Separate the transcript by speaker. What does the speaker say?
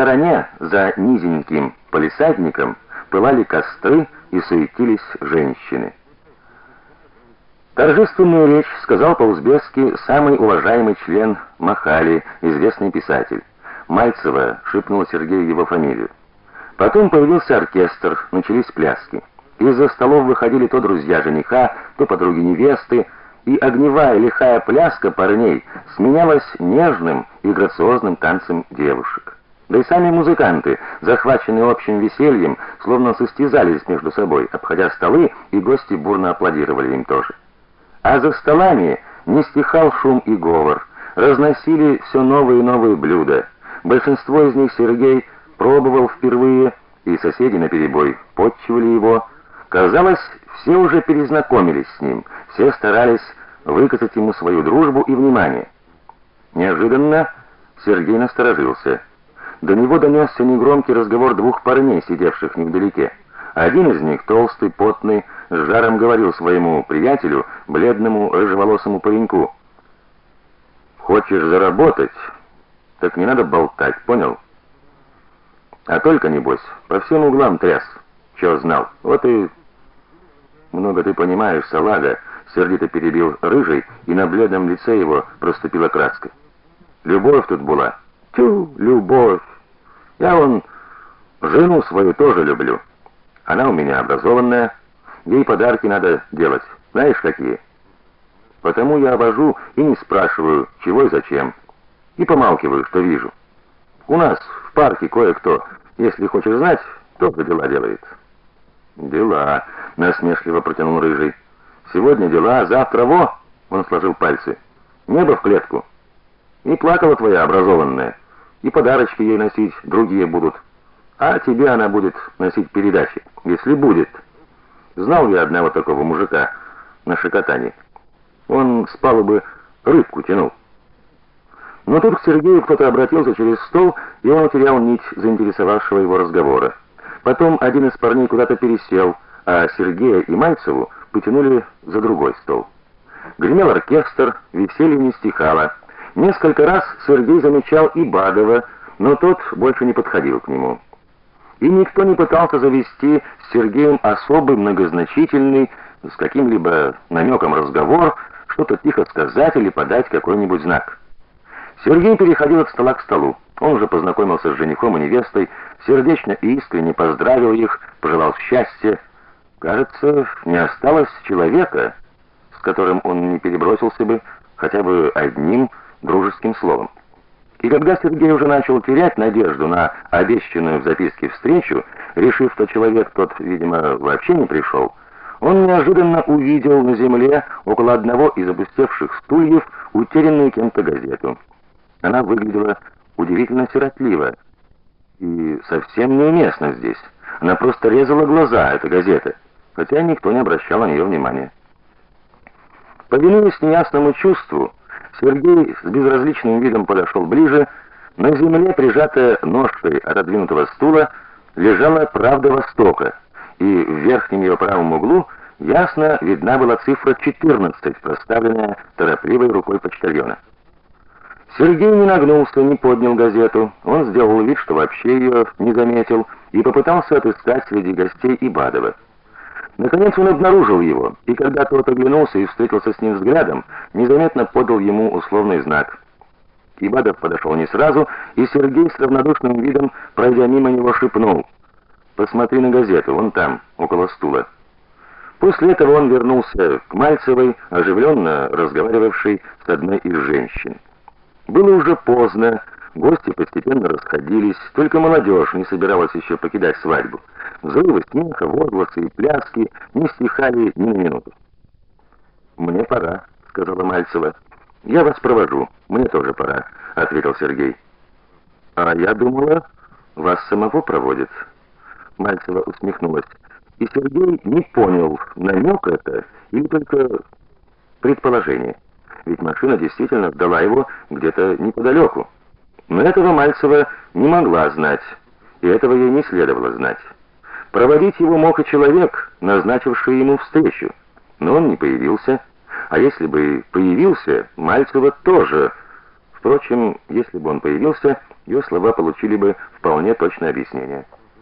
Speaker 1: стороне, за низеньким полисадником, пылали костры и суетились женщины. Торжественную речь сказал по-узбекски самый уважаемый член Махали, известный писатель. Мальцева шепнула Сергею его фамилию. Потом появился оркестр, начались пляски. Из-за столов выходили то друзья жениха, то подруги невесты, и огневая лихая пляска парней сменялась нежным и грациозным танцем девушек. Да и сами музыканты, захваченные общим весельем, словно состязались между собой, обходя столы, и гости бурно аплодировали им тоже. А за столами не стихал шум и говор, разносили все новые и новые блюда. Большинство из них Сергей пробовал впервые, и соседи наперебой подчивали его. Казалось, все уже перезнакомились с ним, все старались выказать ему свою дружбу и внимание. Неожиданно Сергей насторожился. До него донесся негромкий разговор двух парней, сидевших невдалеке. Один из них, толстый, потный, с жаром говорил своему приятелю, бледному, рыжеволосому пареньку: "Хочешь заработать, так не надо болтать, понял? А только небось по всем углам тряс, что знал. Вот и много ты понимаешь, салага", сердито перебил рыжий, и на бледном лице его проступила краска. "Любовь тут была. Тю, любовь. Я вон жену свою тоже люблю. Она у меня образованная, ей подарки надо делать. Знаешь, какие? Потому я обожу и не спрашиваю, чего и зачем. И помалкиваю, что вижу. У нас в парке кое-кто, если хочешь знать, тоже дела делает. Дела, насмешливо протянул рыжий. Сегодня дела, завтра во, он сложил пальцы. Небо в клетку. И плакала твоя образованная и подарочки ей носить другие будут. А тебе она будет носить передачи, если будет. Знал я одного такого мужика на Шикотане. Он с палубы рыбку тянул. Но тут к Сергею кто-то обратился через стол, и он потерял нить заинтересовавшего его разговора. Потом один из парней куда-то пересел, а Сергея и Мальцеву потянули за другой стол. Гремел оркестр, веселье не стихало. Несколько раз Сергей замечал и Бадова, но тот больше не подходил к нему. И никто не пытался завести с Сергеем особый многозначительный с каким-либо намеком разговор, что-то тихо сказать или подать какой-нибудь знак. Сергей переходил от стола к столу. Он уже познакомился с женихом и невестой, сердечно и искренне поздравил их, пожелал счастья. Кажется, не осталось человека, с которым он не перебросился бы хотя бы одним дружеским словом. И когда Сергей уже начал терять надежду на обещанную в записке встречу, решив, что человек тот, видимо, вообще не пришел, он неожиданно увидел на земле около одного из опустевших стульев утерянную кем-то газету. Она выглядела удивительно сиротливо и совсем неуместно здесь. Она просто резала глаза, эта газета, хотя никто не обращал на нее внимания. Повинуясь неясному чувству, Сергей с безразличным видом подошел ближе. На земле, прижатая ножкой отодвинутого стула, лежала «Правда Востока», и в верхнем ее правом углу ясно видна была цифра 14, проставленная торопливой рукой почтальона. Сергей не нагнулся, не поднял газету. Он сделал вид, что вообще ее не заметил, и попытался отыскать среди гостей Ибадова. Наконец он обнаружил его, и когда тот оглянулся и встретился с ним взглядом, незаметно подал ему условный знак. Ибадов подошел не сразу, и Сергей с равнодушным видом, пройдя мимо него, шепнул: "Посмотри на газету, вон там, около стула". После этого он вернулся к Мальцевой, оживленно разговаривавшей с одной из женщин. Было уже поздно, гости постепенно расходились, только молодежь не собиралась еще покидать свадьбу. Взрывы смеха, возгласы и пляски не стихали ни на минуту. «Мне пора», — сказала Мальцева. «Я вас провожу. Мне тоже пора», — ответил Сергей. «А я думала, вас самого проводят». Мальцева усмехнулась. И Сергей не понял, намек это или только предположение. Ведь машина действительно ждала его где-то неподалеку. Но этого Мальцева не могла знать, и этого ей не следовало знать. Проводить его мог и человек, назначивший ему встречу, но он не появился. А если бы появился, Мальцева тоже. Впрочем, если бы он появился, ее слова получили бы вполне точное объяснение.